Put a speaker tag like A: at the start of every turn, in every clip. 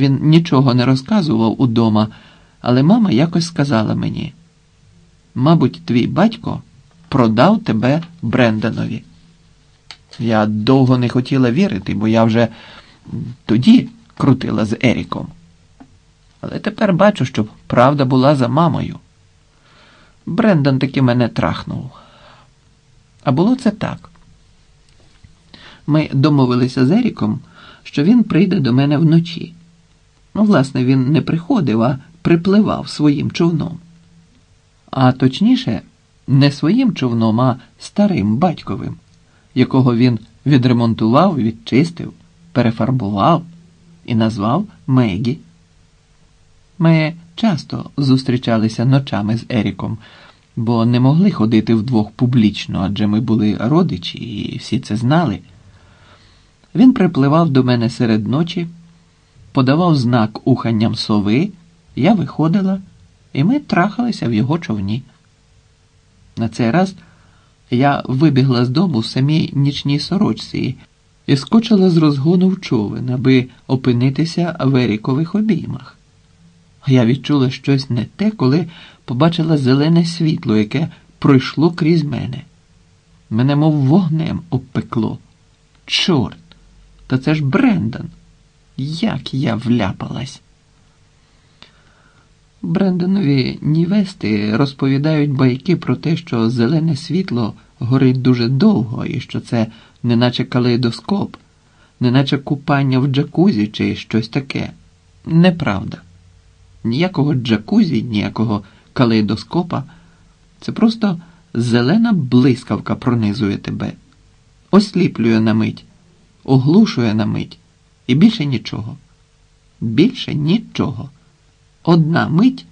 A: Він нічого не розказував удома, але мама якось сказала мені: мабуть, твій батько продав тебе Бренданові. Я довго не хотіла вірити, бо я вже тоді крутила з Еріком. Але тепер бачу, що правда була за мамою. Брендан таки мене трахнув. А було це так. Ми домовилися з Еріком, що він прийде до мене вночі. Ну, власне, він не приходив, а припливав своїм човном. А точніше, не своїм човном, а старим батьковим, якого він відремонтував, відчистив, перефарбував і назвав Мегі. Ми часто зустрічалися ночами з Еріком, бо не могли ходити вдвох публічно, адже ми були родичі і всі це знали. Він припливав до мене серед ночі, подавав знак уханням сови, я виходила, і ми трахалися в його човні. На цей раз я вибігла з дому в самій нічній сорочці і скочила з розгону в човен, аби опинитися в Ерікових обіймах. Я відчула щось не те, коли побачила зелене світло, яке пройшло крізь мене. Мене, мов вогнем, обпекло. Чорт, та це ж Брендан. Як я вляпалась. Бренданові нівести розповідають байки про те, що зелене світло горить дуже довго і що це неначе калейдоскоп, неначе купання в джакузі чи щось таке. Неправда. Ніякого джакузі, ніякого калейдоскопа. Це просто зелена блискавка пронизує тебе, осліплює на мить, оглушує на мить і більше нічого. Більше нічого. Одна мить,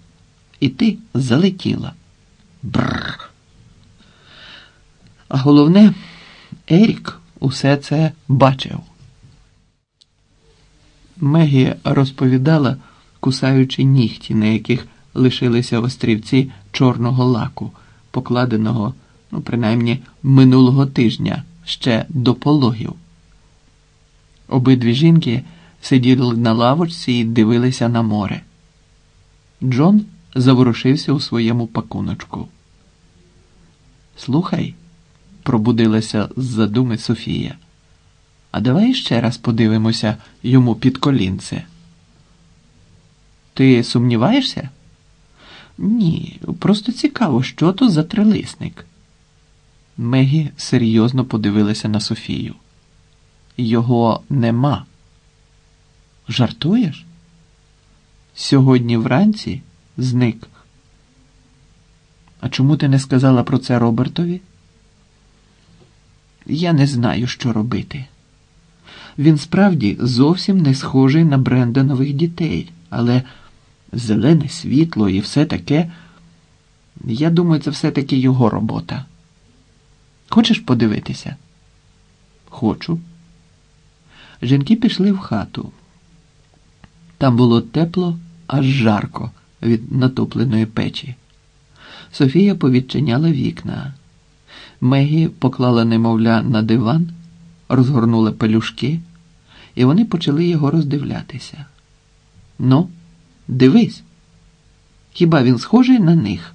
A: і ти залетіла. Бррр. А головне, Ерік усе це бачив. Мегі розповідала, кусаючи нігті, на яких лишилися острівці чорного лаку, покладеного, ну, принаймні, минулого тижня ще до пологів. Обидві жінки сиділи на лавочці і дивилися на море. Джон заворушився у своєму пакуночку. Слухай, пробудилася з задуми Софія. А давай ще раз подивимося йому під колінце. Ти сумніваєшся? Ні, просто цікаво, що то за трилисник. Мегі серйозно подивилася на Софію. Його нема. Жартуєш? Сьогодні вранці зник. А чому ти не сказала про це Робертові? Я не знаю, що робити. Він справді зовсім не схожий на Бренданових дітей, але зелене світло і все таке. Я думаю, це все-таки його робота. Хочеш подивитися? Хочу. Жінки пішли в хату. Там було тепло, аж жарко від натопленої печі. Софія повідчиняла вікна. Мегі поклала немовля на диван, розгорнула пелюшки, і вони почали його роздивлятися. Ну, дивись, хіба він схожий на них?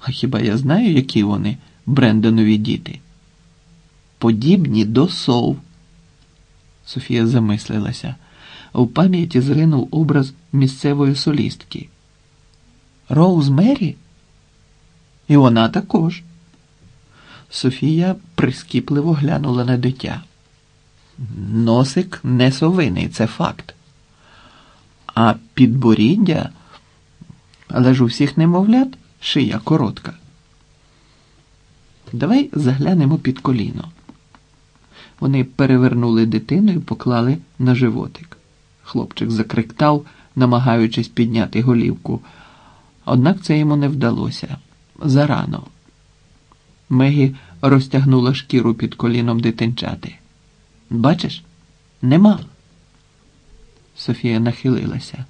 A: А хіба я знаю, які вони, Бренданові діти? Подібні до сов. Софія замислилася. У пам'яті зринув образ місцевої солістки. Роуз Мері? І вона також. Софія прискіпливо глянула на дитя. Носик не совиний, це факт. А підборіддя, але ж у всіх немовлят шия коротка. Давай заглянемо під коліно. Вони перевернули дитину і поклали на животик. Хлопчик закриктав, намагаючись підняти голівку. Однак це йому не вдалося зарано. Мегі розтягнула шкіру під коліном дитинчати. Бачиш, нема. Софія нахилилася.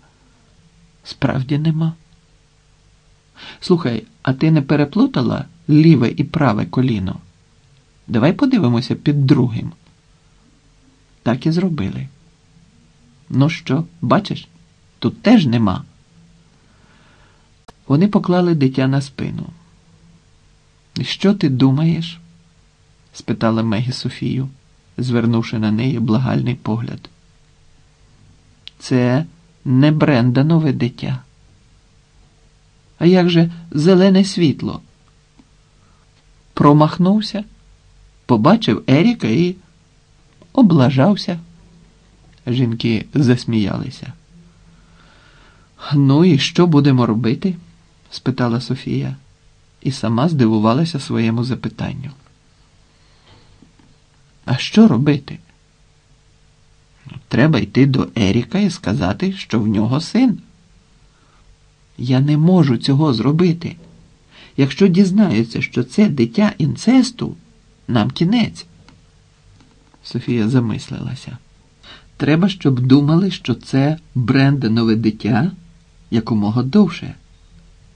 A: Справді нема. Слухай, а ти не переплутала ліве і праве коліно? Давай подивимося під другим. Так і зробили. Ну що, бачиш, тут теж нема. Вони поклали дитя на спину. Що ти думаєш? спитала Мегі Софію, звернувши на неї благальний погляд. Це не Бренданове дитя. А як же зелене світло? Промахнувся, побачив Еріка і облажався. Жінки засміялися. Ну і що будемо робити? спитала Софія, і сама здивувалася своєму запитанню. А що робити? Треба йти до Еріка і сказати, що в нього син. Я не можу цього зробити. Якщо дізнаються, що це дитя інцесту, нам кінець. Софія замислилася. Треба, щоб думали, що це Бренденове дитя якомога довше.